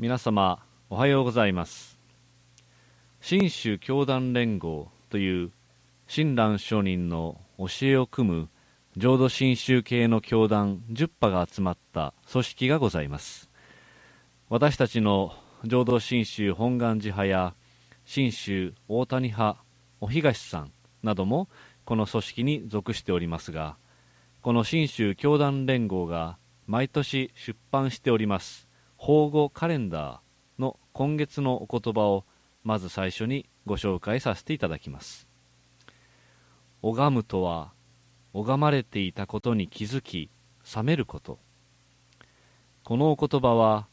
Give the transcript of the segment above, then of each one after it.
皆様おはようございます。新州教団連合という親鸞上人の教えを組む浄土真宗系の教団10派が集まった組織がございます。私たちの浄土真宗本願寺派や信州大谷派お東さんなどもこの組織に属しておりますがこの信州教団連合が毎年出版しております。法語カレンダーの今月のお言葉をまず最初にご紹介させていただきます。拝むとは拝まれていたことに気づき冷めること。このお言葉は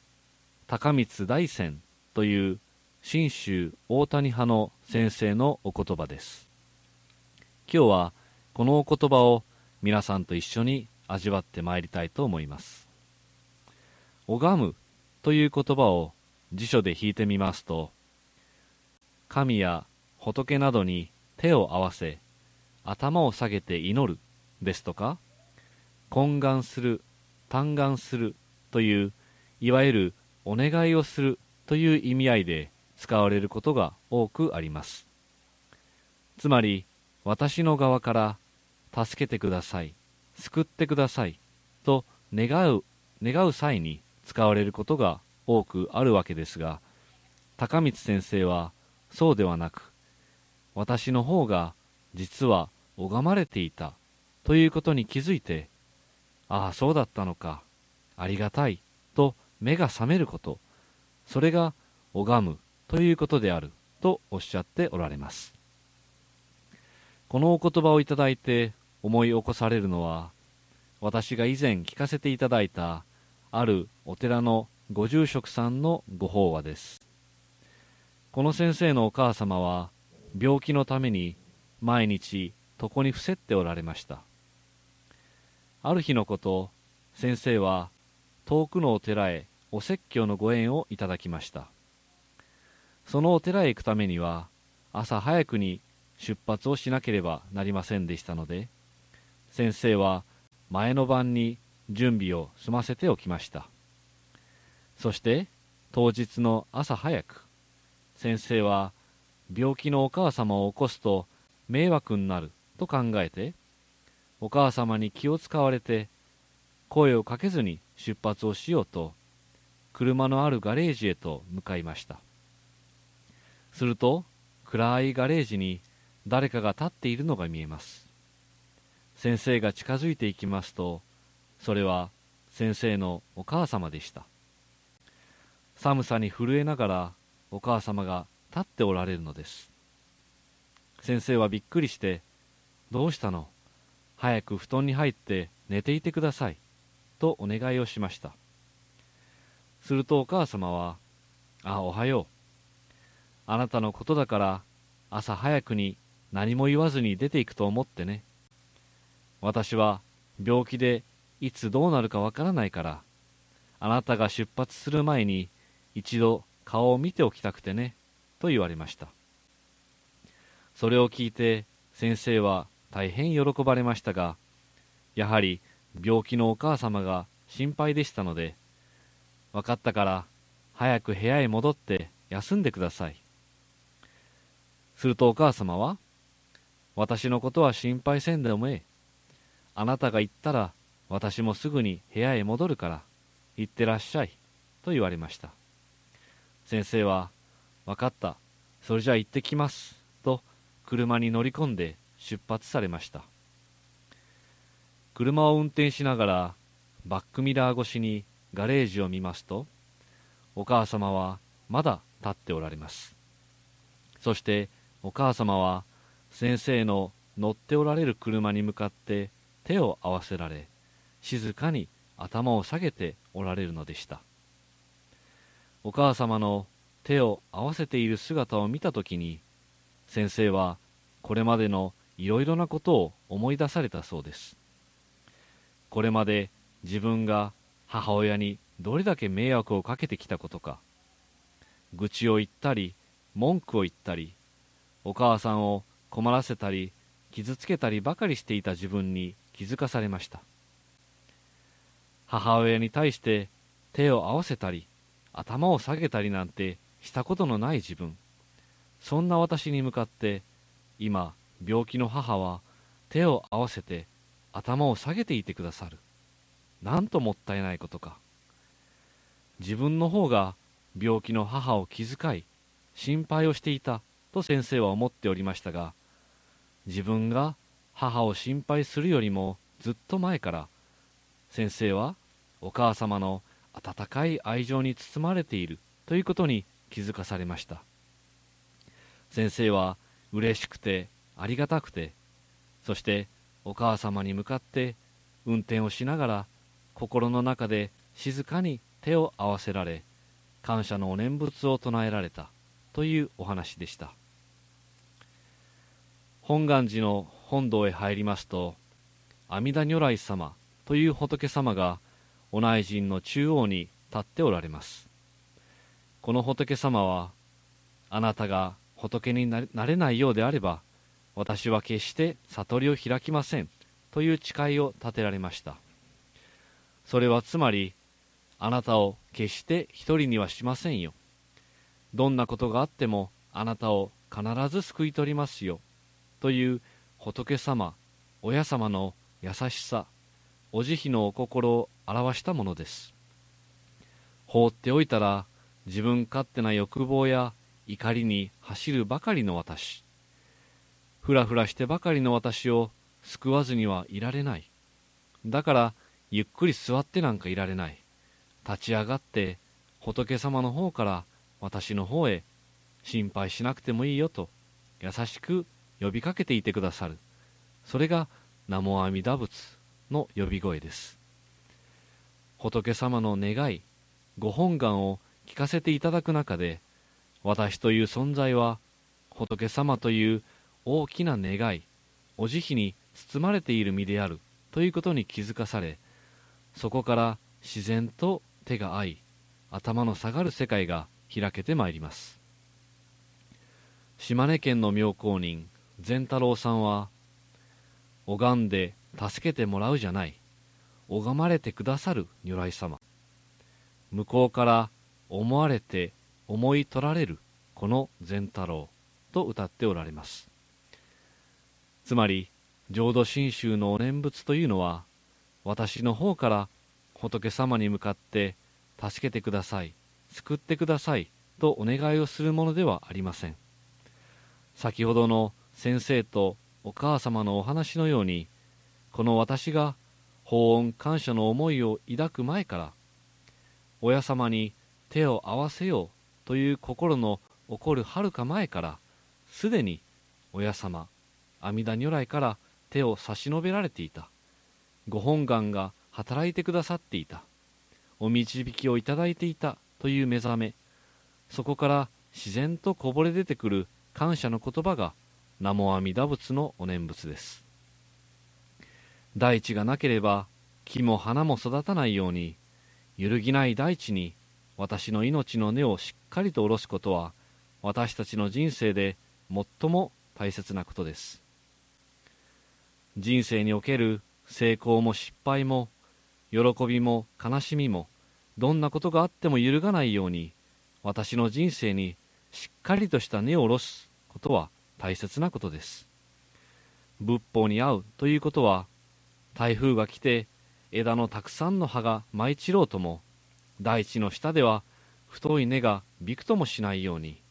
高光大仙という信州大谷派の先生のお言葉です。今日はこのお言葉を皆さんと一緒に味わってまいりたいと思います。拝むという言葉を辞書で引いてみますと神や仏などに手を合わせ頭を下げて祈るですとか懇願する嘆願するといういわゆるお願いをするという意味合いで使われることが多くあります。つまり私の側から助けてください救ってくださいと願う願う際に使われることが多くあるわけですが高光先生はそうではなく私の方が実は拝まれていたということに気づいてああそうだったのかありがたいと目が覚めることそれが拝むということであるとおっしゃっておられます。このお言葉をいただいて思い起こされるのは私が以前聞かせていただいたあるお寺のご住職さんのご法話です。この先生のお母様は病気のために毎日床に伏せっておられました。ある日のこと先生は遠くのお寺へお説教のご縁をいただきました。そのお寺へ行くためには朝早くに出発をしなければなりませんでしたので先生は前の晩に準備を済ませておきました。そして当日の朝早く先生は病気のお母様を起こすと迷惑になると考えてお母様に気を使われて声をかけずに出発をしようと車のあるガレージへと向かいました。すると暗いガレージに誰かが立っているのが見えます。先生が近づいていきますとそれは先生のお母様でした。寒さに震えながらお母様が立っておられるのです。先生はびっくりして「どうしたの？早く布団に入って寝ていてください」とお願いをしました。するとお母様は「あおはよう。あなたのことだから朝早くに何も言わずに出ていくと思ってね。私は病気でいつどうなるかわからないからあなたが出発する前に一度顔を見ておきたくてねと言われました。それを聞いて先生は大変喜ばれましたがやはり病気のお母様が心配でしたので分かったから早く部屋へ戻って休んでください。するとお母様は私のことは心配せんでもええあなたが行ったら私もすぐに部屋へ戻るから行ってらっしゃいと言われました。先生は分かったそれじゃあ行ってきますと車に乗り込んで出発されました。車を運転しながらバックミラー越しにガレージを見ますとお母様はまだ立っておられます。そしてお母様は先生の乗っておられる車に向かって手を合わせられ静かに頭を下げておられるのでした。お母様の手を合わせている姿を見た時に先生はこれまでのいろいろなことを思い出されたそうです。これまで自分が母親にどれだけ迷惑をかけてきたことか愚痴を言ったり文句を言ったりお母さんを困らせたり傷つけたりばかりしていた自分に気づかされました。母親に対して手を合わせたり頭を下げたりなんてしたことのない自分。そんな私に向かって今病気の母は手を合わせて頭を下げていてくださる。なんともったいないことか。自分の方が病気の母を気遣い心配をしていたと先生は思っておりましたが自分が母を心配するよりもずっと前から先生はお母様の温かい愛情に包まれているということに気づかされました。先生は嬉しくてありがたくてそしてお母様に向かって運転をしながら心の中で静かに手を合わせられ感謝のお念仏を唱えられたというお話でした。本願寺の本堂へ入りますと阿弥陀如来様という仏様がお内陣の中央に立っておられます。この仏様はあなたが仏になれないようであれば私は決して悟りを開きませんという誓いを立てられました。それはつまりあなたを決して一人にはしませんよ。どんなことがあってもあなたを必ず救い取りますよ。という仏様親様の優しさお慈悲のお心を表したものです。放っておいたら自分勝手な欲望や怒りに走るばかりの私。ふらふらしてばかりの私を救わずにはいられない。だからゆっくり座ってなんかいられない。立ち上がって仏様の方から私の方へ心配しなくてもいいよと優しく呼びかけていてくださる。それが南無阿弥陀仏。の呼び声です。仏様の願いご本願を聞かせていただく中で私という存在は仏様という大きな願いお慈悲に包まれている身であるということに気づかされそこから自然と手が合い頭の下がる世界が開けてまいります。島根県の妙高人善太郎さんは拝んで助けてもらうじゃない。拝まれてくださる如来様。向こうから思われて思い取られるこの善太郎と歌っておられます。つまり浄土真宗のお念仏というのは私の方から仏様に向かって助けてください救ってくださいとお願いをするものではありません。先ほどの先生とお母様のお話のようにこの私が法恩感謝の思いを抱く前から親様に手を合わせようという心の起こるはるか前からすでに親様阿弥陀如来から手を差し伸べられていた。ご本願が働いてくださっていた。お導きをいただいていたという目覚めそこから自然とこぼれ出てくる感謝の言葉が南無阿弥陀仏のお念仏です。大地がなければ木も花も育たないように揺るぎない大地に私の命の根をしっかりと下ろすことは私たちの人生で最も大切なことです。人生における成功も失敗も喜びも悲しみもどんなことがあっても揺るがないように私の人生にしっかりとした根を下ろすことは大切なことです。仏法に合うということは台風が来て枝のたくさんの葉が舞い散ろうとも大地の下では太い根がびくともしないように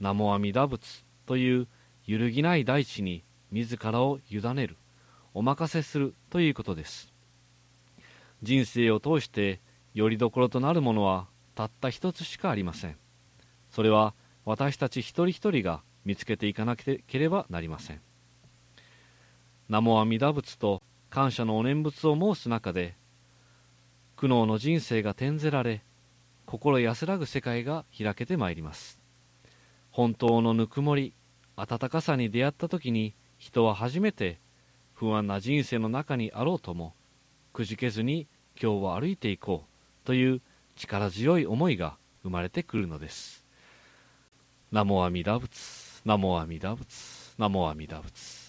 南無阿弥陀仏という揺るぎない大地に自らを委ねるお任せするということです。人生を通してよりどころとなるものはたった一つしかありません。それは私たち一人一人が見つけていかなければなりません。南無阿弥陀仏と感謝のお念仏を申す中で苦悩の人生が転ぜられ心安らぐ世界が開けてまいります。本当のぬくもり温かさに出会った時に人は初めて不安な人生の中にあろうともくじけずに今日は歩いていこうという力強い思いが生まれてくるのです。南無阿弥陀仏南無阿弥陀仏南無阿弥陀仏。